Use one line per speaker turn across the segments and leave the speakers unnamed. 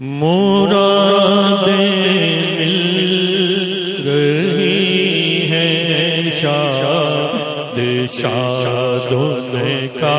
مراد مل رہی ہے شاد شاد کا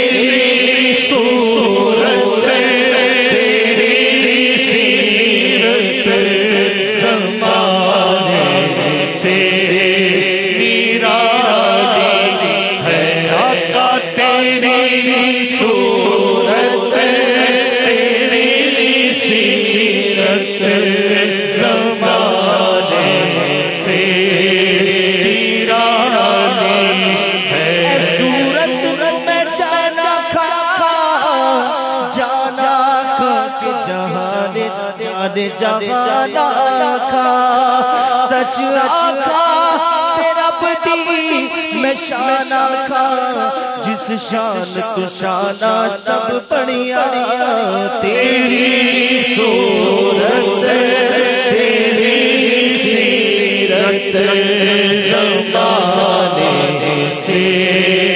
میں شان جس شان تو شانہ سب پڑیا تیری صورت تیری سیرت سے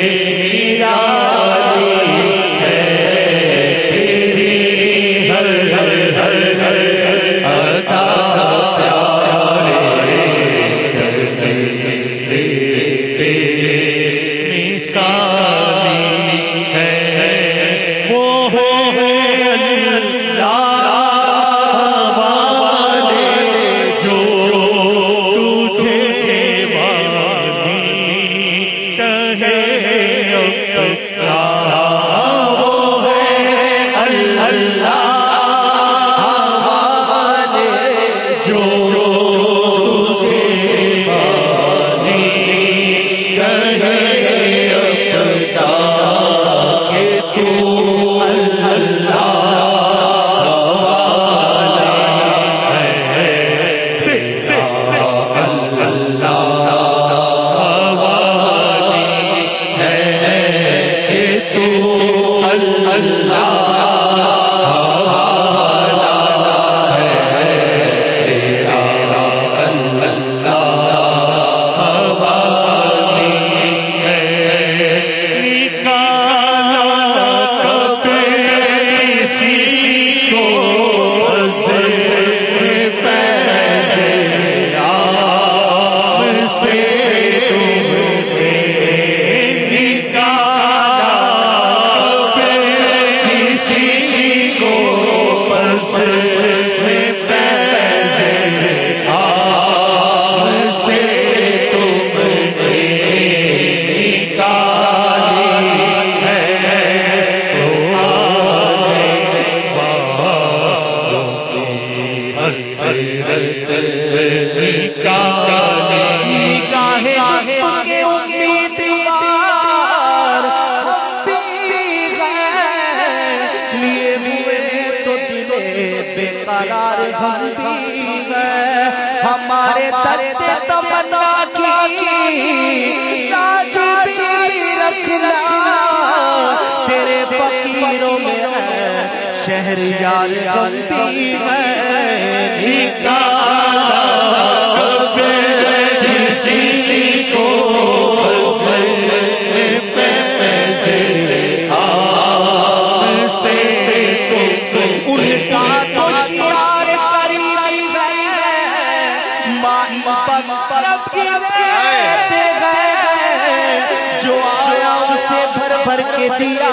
اسے کے دیا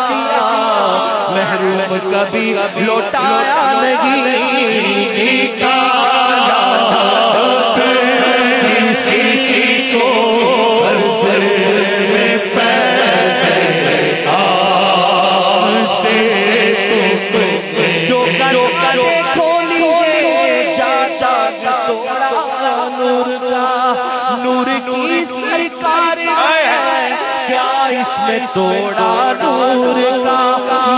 محروم کبھی لوٹایا نہیں جو میں توڑا نور کا،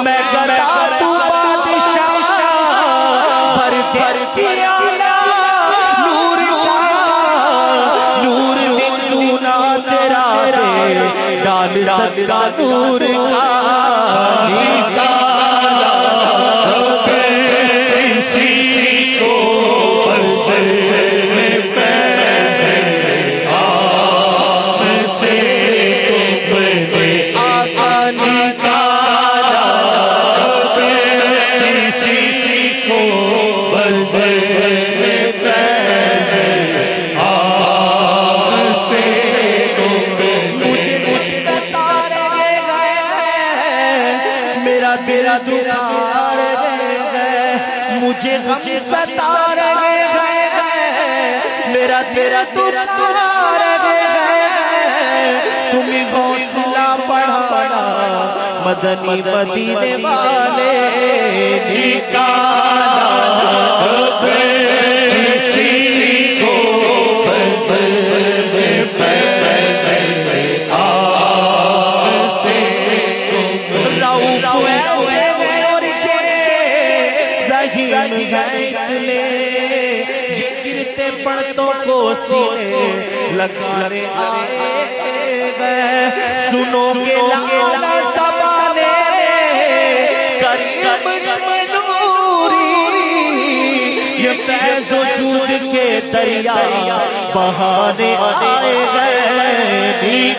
میں گدا تو بادشاہ بھر بھر دیا نور کا، نور نور تیرا رے ڈال سکا نور کا۔ گئے مجھے ستا رہے ہیں۔ میرا تیرا دلار گئے تمہیں حوصلہ پڑھا پڑھا مدنی مدینے والے۔ گئے یہ گرتے پڑتوں کو سینے لگانے آئے گئے۔ سنو گے لالا زبانے کریم نوری یہ فیض و جود کے دریا بہانے آئے گئے۔ کسی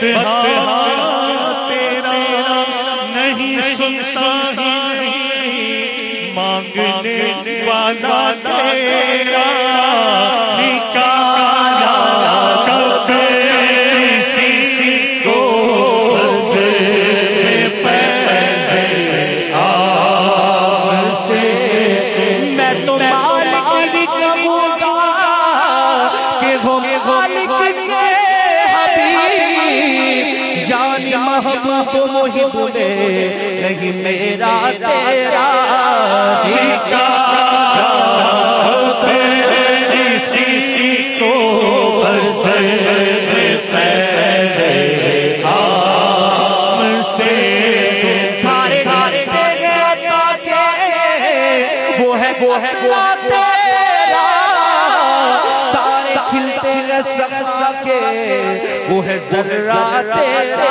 تیرا نہیں سنتا ہی مانگنے والا تیرا
نہیں میرا تیرا وہ ہے وہ تیرا تارے کھلتے سکے وہ ہے ذرہ تیرا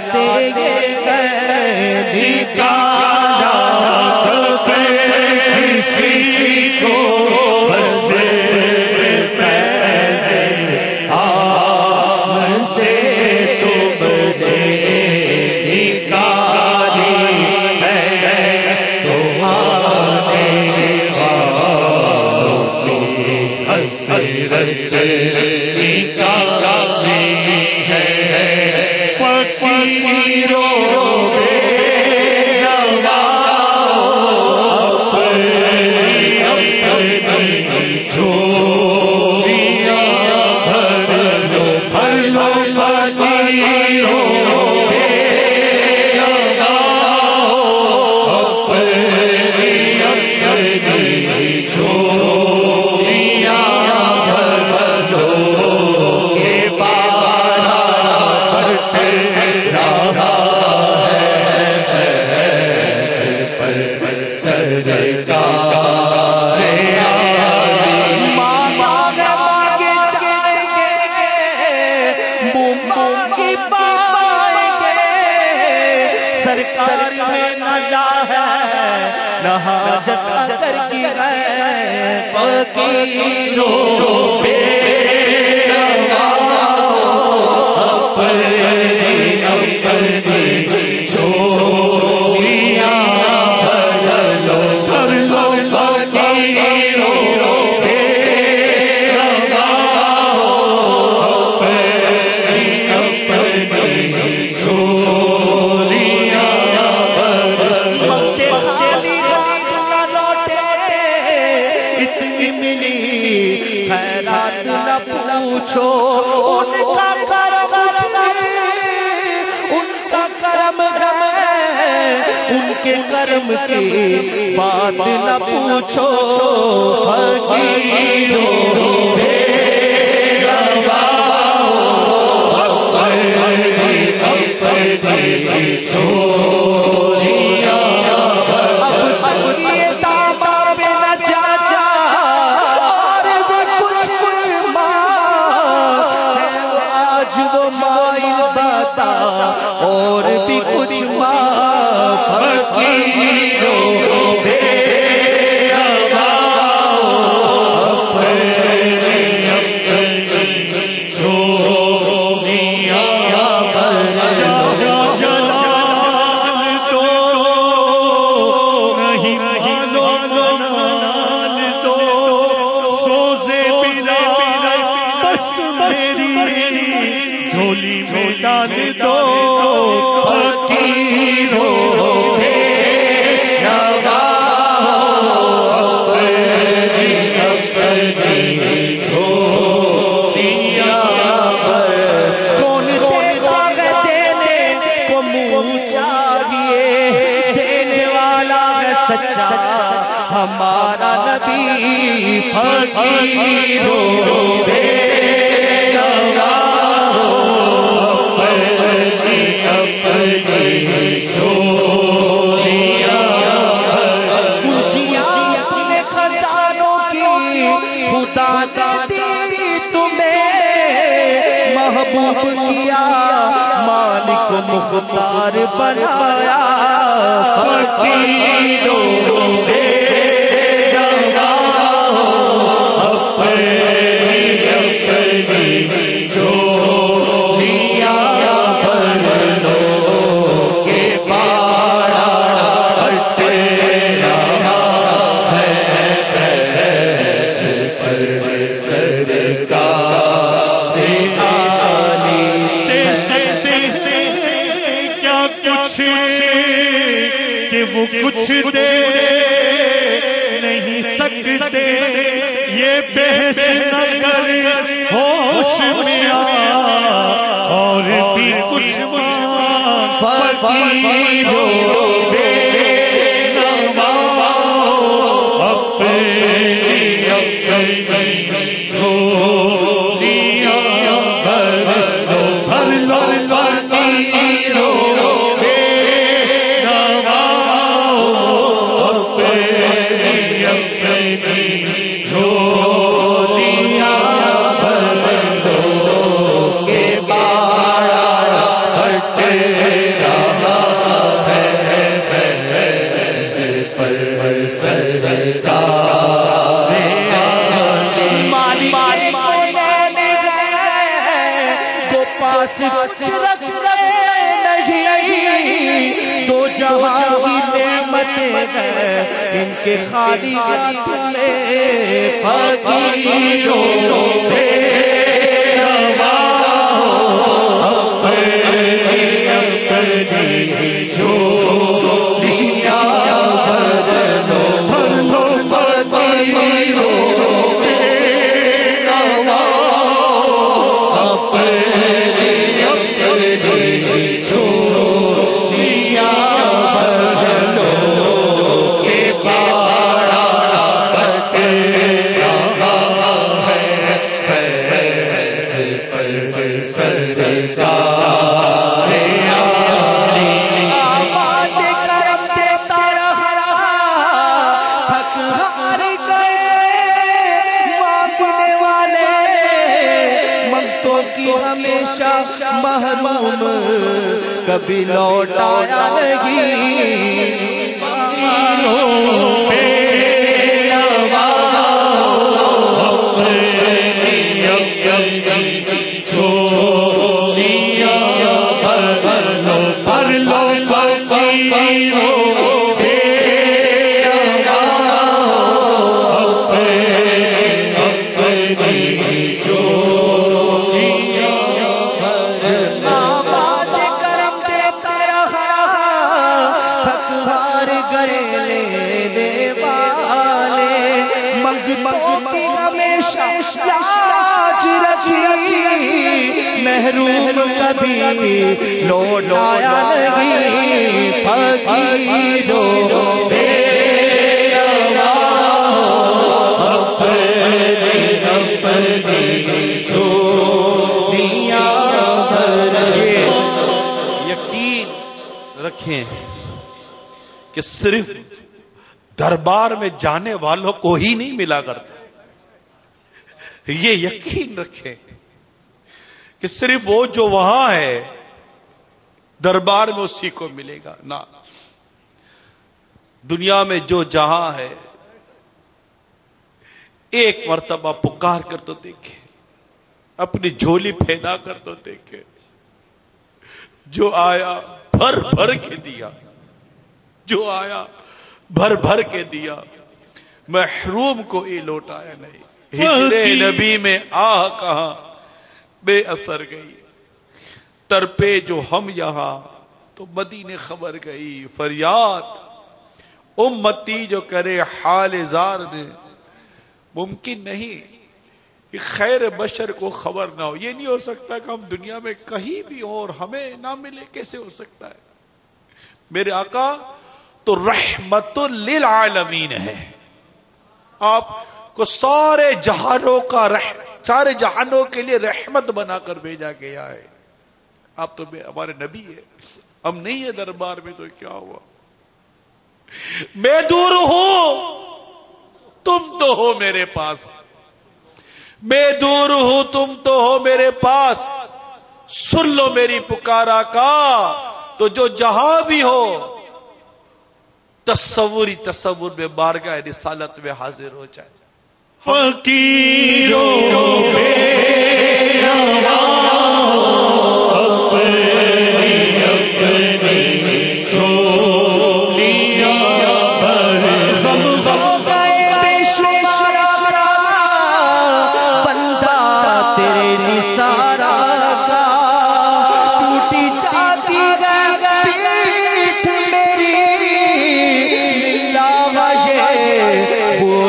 کھلاتے ہیں پوچھو، ان کا کرم ان کا کرم ہے، ان کے کرم کی بات نہ پوچھو فقیروں بے سچا ہمارا نبی فقیروں بے محبوب کیا؟ مالک مختار بنایا۔ فقیروں بے
اپنے کچھ کہ وہ کچھ دے نہیں سکتے یہ بحث نہ کر ہوش میں آ۔ اور بھی کچھ مانگ۔
فقیروں بے مالی مالی تو پاس کچھ رکھ نہیں تو جہاں ان کے خالی فقیروں کبھی لوٹایا نہیں محروم کبھی لوٹایا نہیں۔ فقیروں
یقین رکھیں۔ کہ صرف دربار میں جانے والوں کو ہی نہیں ملا کرتا یہ یقین رکھیں کہ صرف وہ جو وہاں ہے، دربار میں اسی کو ملے گا۔ نہ۔ دنیا میں جو جہاں ہے، ایک مرتبہ پکار کر تو دیکھے اپنی جھولی پھیلا کر تو دیکھے جو آیا، بھر بھر کے دیا۔ جو آیا بھر بھر کے دیا۔ محروم کو یہ لوٹایا نہیں۔ نبی میں آ کہاں بے اثر گئی۔ ترپے جو ہم یہاں تو مدینے خبر گئی۔ فریاد۔ امتی جو کرے حال زار میں۔ ممکن نہیں کہ خیر بشر کو خبر نہ ہو۔ یہ نہیں ہو سکتا کہ ہم دنیا میں کہیں بھی ہوں اور ہمیں نہ ملے کیسے ہو سکتا ہے؟ میرے آقا تو رحمت للعالمین ہے۔ آپ کو سارے جہانوں کا رحمت سارے جہانوں کے لیے رحمت بنا کر بھیجا گیا ہے۔ آپ تو ہمارے نبی ہے ہم نہیں ہے دربار میں تو کیا ہوا؟ میں دور ہوں، تم تو ہو میرے پاس۔ میں دور ہوں، تم تو ہو میرے پاس۔ سن لو میری پکارا کا، تو جو جہاں بھی ہو تصوری تصور میں بارگاہ رسالت میں حاضر ہو جائے۔ فقیروں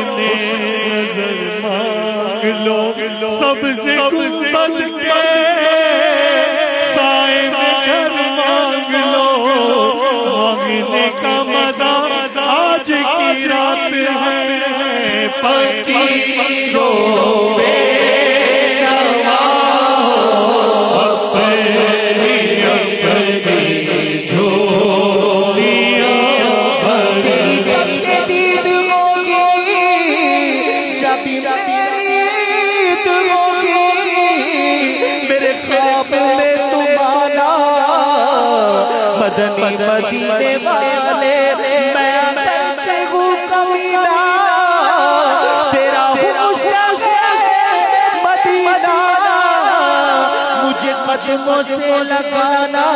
نے نظر مانگ لو، سب سے گنبد کے سائے میں گھر مانگ لو۔ مانگنے کا مزہ آج کی رات ہے، پکی رو
لگانا۔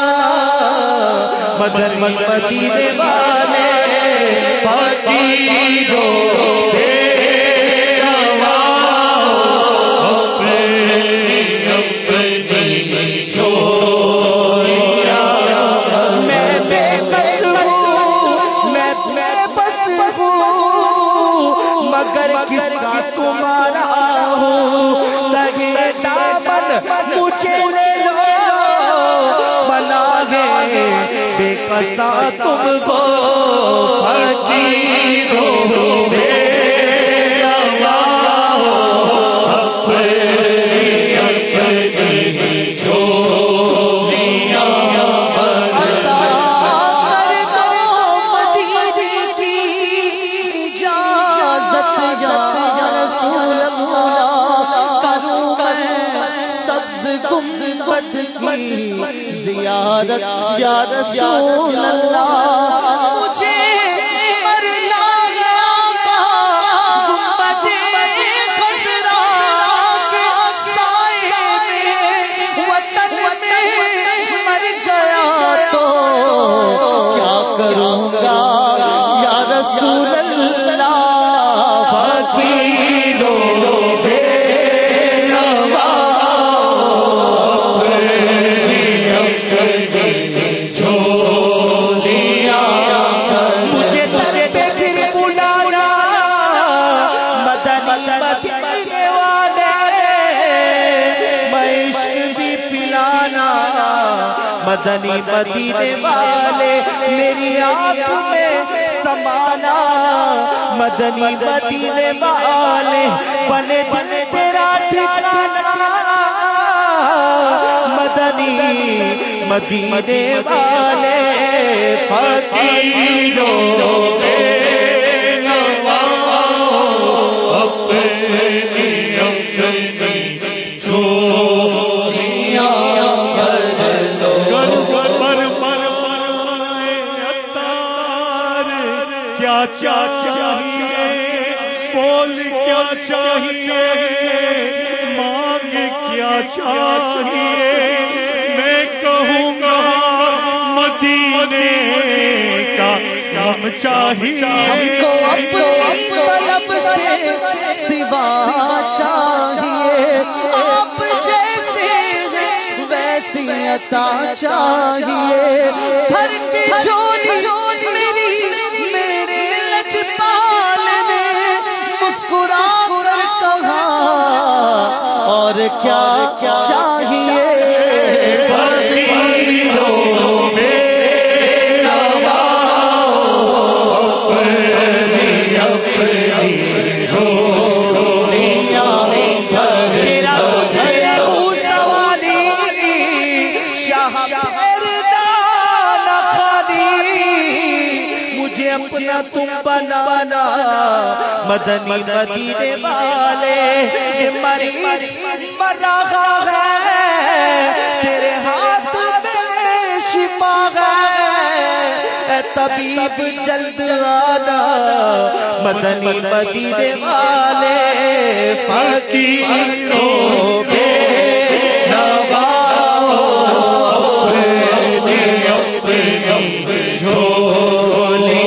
مدن مدینے والے فقیروں بسا تم کو فقیروں بے یا رسول اللہ مدنی مدینے والے، میری آنکھ میں سمانا۔ مدنی مدینے والے، بنے بنے تیرا ٹھکانا۔ مدنی مدینے والے فقیروں
کیا چاہیے، بول کیا چاہیے، مانگ کیا چاہیے۔ میں کہوں گا، مدینے کا کم چاہیے۔
کو اپنی طلب سے سوا چاہیے۔ آپ جیسے ویسی عطا چاہیے۔ گھر کے اور کیا کیا چاہیے مدنی مدینے والے یہ مری مرا ہے، تیرے ہاتھ میں شفا ہے۔ طبیب جلد آنا، مدنی مدینے والے فقیروں بے کرم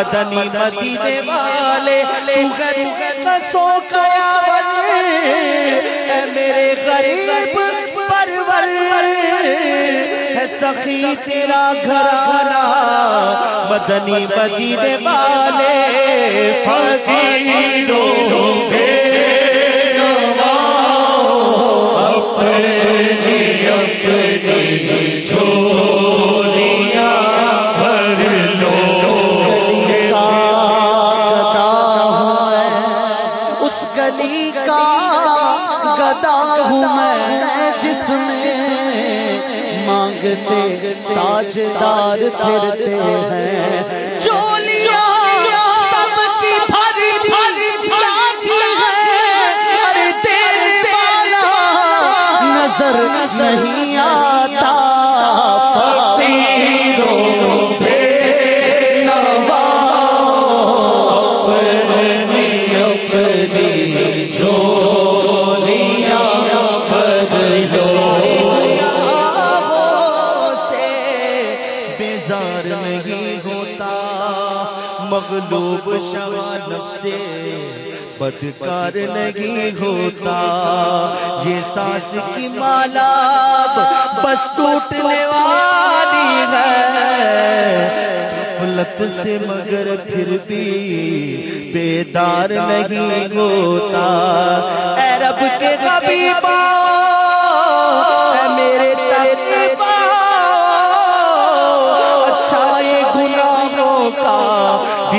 مدنی مدینے والے، تو ہے قصوں کا یاور اے میرے غریب پرور ہے سخی تیرا گھرانا مدنی مدینے والے، فقیروں، بے نواؤ اپنے اپنے اس ہوں میں جس میں مانگتے تاجدار پھرتے ہیں۔ چولیاں مغلوب شوان سے بدکار نہیں ہوتا۔ یہ سانس کی مالا بس ٹوٹنے والی ہے۔ غفلت سے مگر پھر بھی بیدار نہیں ہوتا۔ اے رب کے حبیبا، اے میرے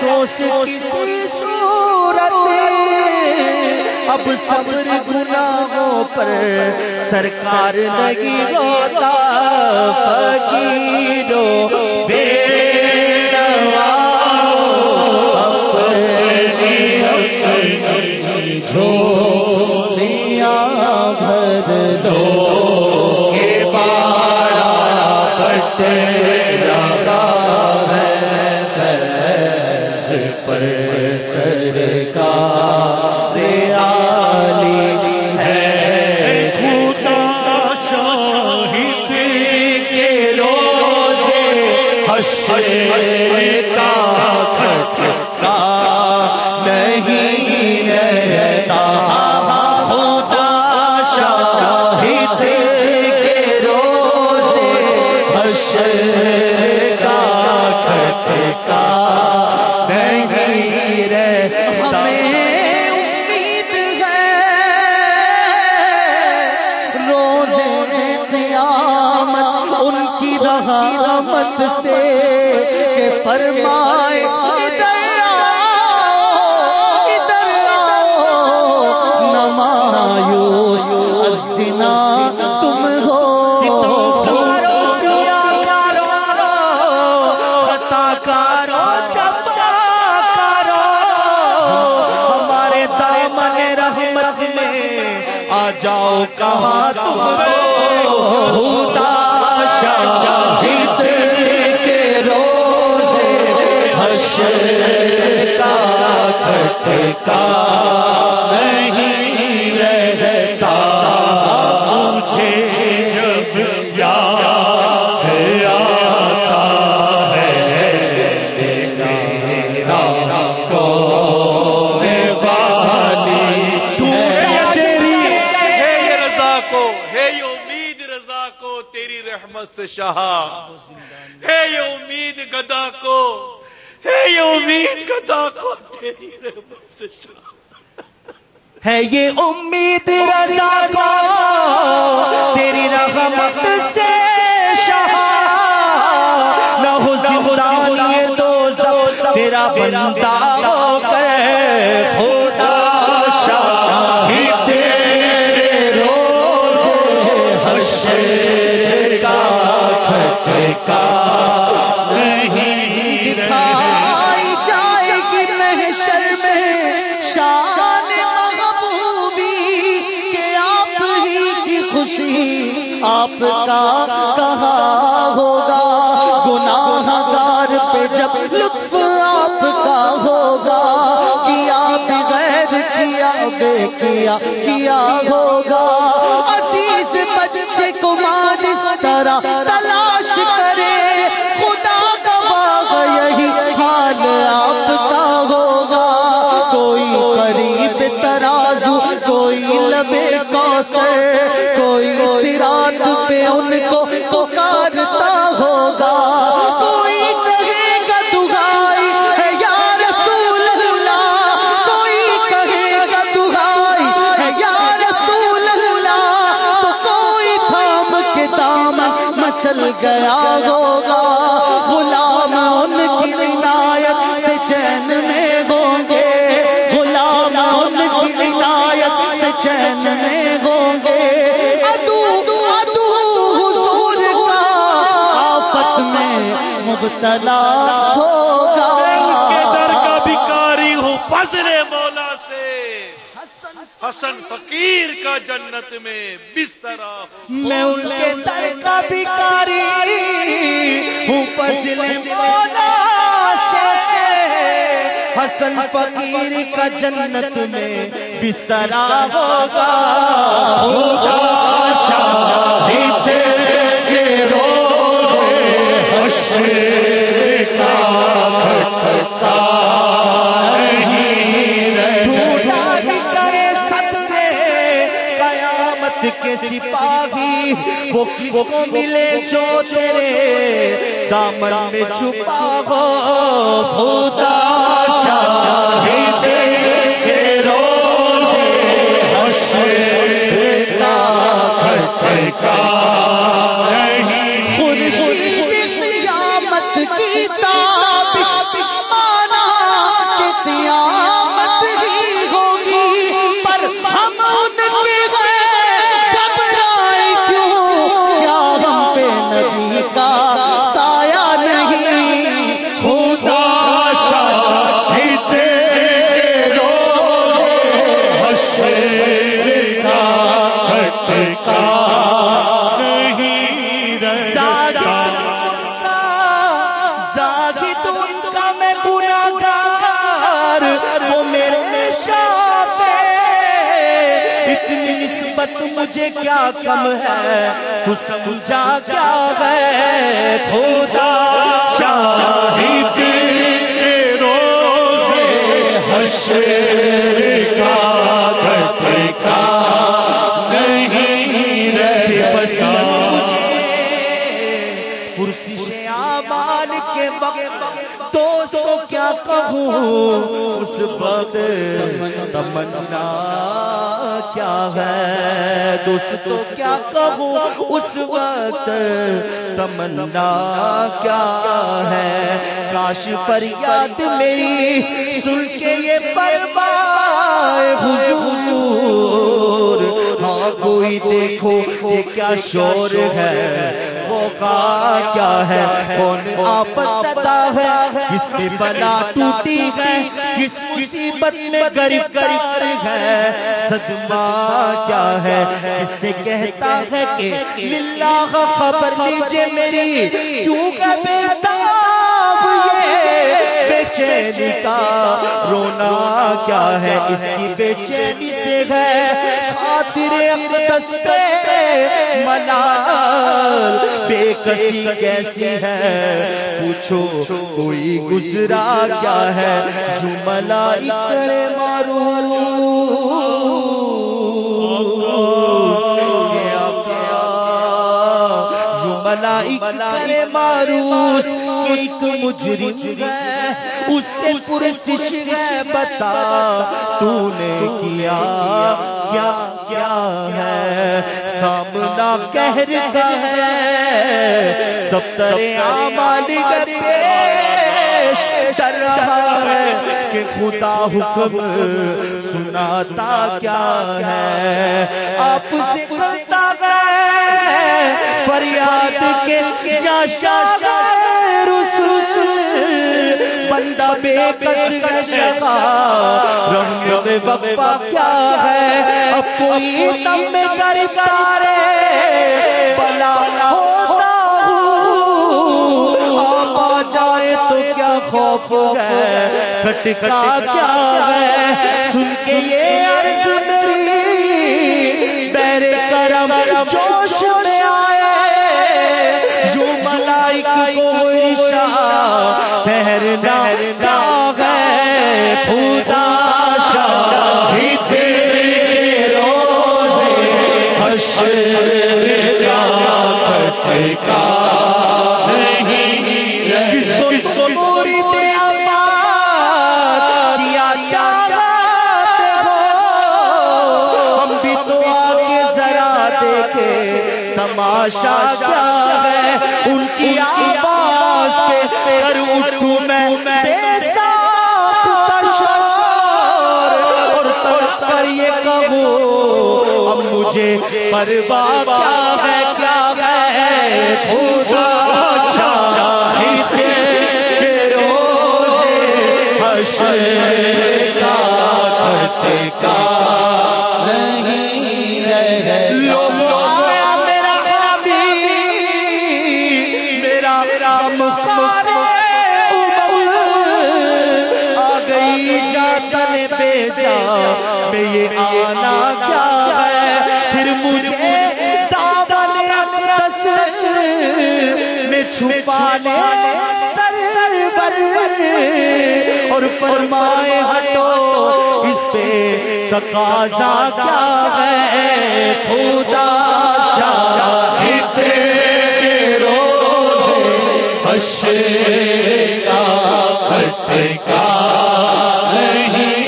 افسوس کسی صورت اب صبر گناہوں پر سرکار نہیں ہوتا فقیروں، بے جھولیاں بھر لو یہ باڑا پٹ حشر کھٹکا نہیں رہتا۔ مجھے جب یاد آتا ہے۔
رضا کو ہے امید رضا کو، تیری رحمت سے ہے یہ امید گدا کو ہے یہ امید
رضا کو، تیری رحمت سے شہا نہ ہو زندہ یہ دو تیرا بندہ ہو کر۔
آپ
کا کہا ہوگا؟ گناہ گار پہ جب لطف آپ کا ہوگا، کیا بغیر کیا، بے کیا کیا ہوگا؟ عزیز بچے کو ماں اس طرح تلاش کرے، خدا کا باغ یہی حال آپ کا ہوگا۔ کوئی قریب ترازو، کوئی لبے کوسر کوئی پہ ان کو پکارتا ہوگا۔ کوئی کہے گا ہے یا رسول اللہ۔ کوئی کہے گا دعائی ہے یا رسول اللہ۔ تو کوئی تھام کے دامن مچل گیا ہوگا مبتلا ہوگا۔
کے در کا بھکاری ہوں فضل مولا سے حسن فقیر کا جنت میں بسترا ہو
میں ان کے در کا بھکاری ہوں فضل مولا سے۔ حسن فقیر کا جنت میں بسترا ہوگا ہوگا شاہد کے روز کے سپاہی وہ کس کو ملے جو تیرے دامن میں چھپا ہو، خدا شاہد کے روز حشر کا کھٹکا مجھے کیا کم ہے؟ تو سمجھا کیا ہے؟ خدا شاہد کے روز حشر کا نہیں بسا پرسش کے وقت کیا کہوں؟ اس وقت تمنا۔ کیا ہے دوستو کیا کہوں؟ اس وقت تمنا کیا ہے؟ کاش پر یاد میری سن کے یہ پروائے حضور۔ ہاں کوئی دیکھو یہ کیا شور ہے؟ وہ کیا ہے؟ کون آپس ستا ہے؟ کس پہ بلا ٹوٹی ہے؟ کس مصیبت میں غریب غریب ہے؟ صدمہ کیا ہے؟ کس سے کہتا ہے کہ للہ خبر لیجیے میری؟ کیوں کا بیتاب یہ بے چینی کا رونا کیا ہے؟ اس کی بے چینی سے ہے۔ خاطر اقدس پہ ملال بے کسی کیسی ہے؟ پوچھو کوئی گزرا کیا ہے؟ جو ملائی کرے مارو جو ملائی کرے مارو ایک مجرم ہے۔ اس سے پرسش ہے بتا تو نے کیا کیا کیا ہے؟ سامنا کہر کا ہے، دفتر آمال پیش کر رہا ہے کہ خدا حکم سناتا کیا ہے۔ آپ سے کرتا ہے، فریاد کے کیا شاگر بندہ بے کس رنگ وقفہ کیا ہے۔ اب کوئی تم میں کر پارے بلا ہوتا ہوں۔ آ جائے تو کیا خوف ہے کھٹکا کیا ہے؟ سن کے یہ عرض میری بیر کرم جوش میں آئے ٹھہرنا ہے خدا شاہد حشر کا تماشا کیا ہے؟ ان کی آواز پہ کر اٹھوں میں مجھے پرواہ کیا ہے کیا ہے؟ خدا شاہد روزے، حشر کا میرا آ گئی جا چلے پہ جا۔ میں یہ آنا کیا میں چھپانے سرور اور فرمائے ہٹو، اس پہ تقاضا کیا ہے؟ خدا شاہد روزے حشر کا ٹھٹکا نہیں۔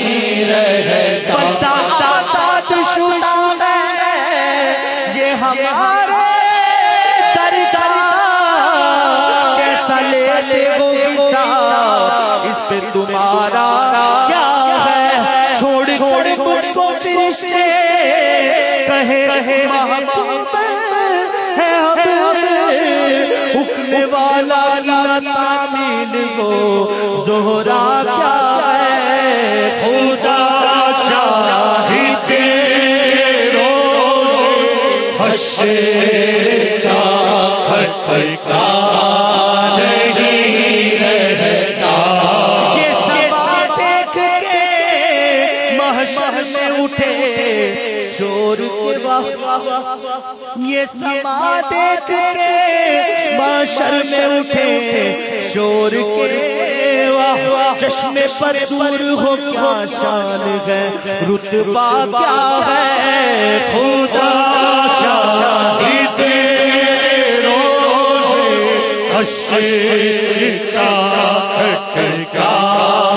فرشتے کہے کہے محبوب ہے حکم والا لا تعمیل وہ زہرا کیا ہے؟ خدا شاہد روزے حشر کا ٹھٹکا نہیں یہ سما دیکھ کے محشر میں اٹھے، شور کے واہ چشم پر دور ہو، کیا شان ہے؟ رتبہ کیا ہے؟ خدا شاہد روزے حشر کا ٹھٹکا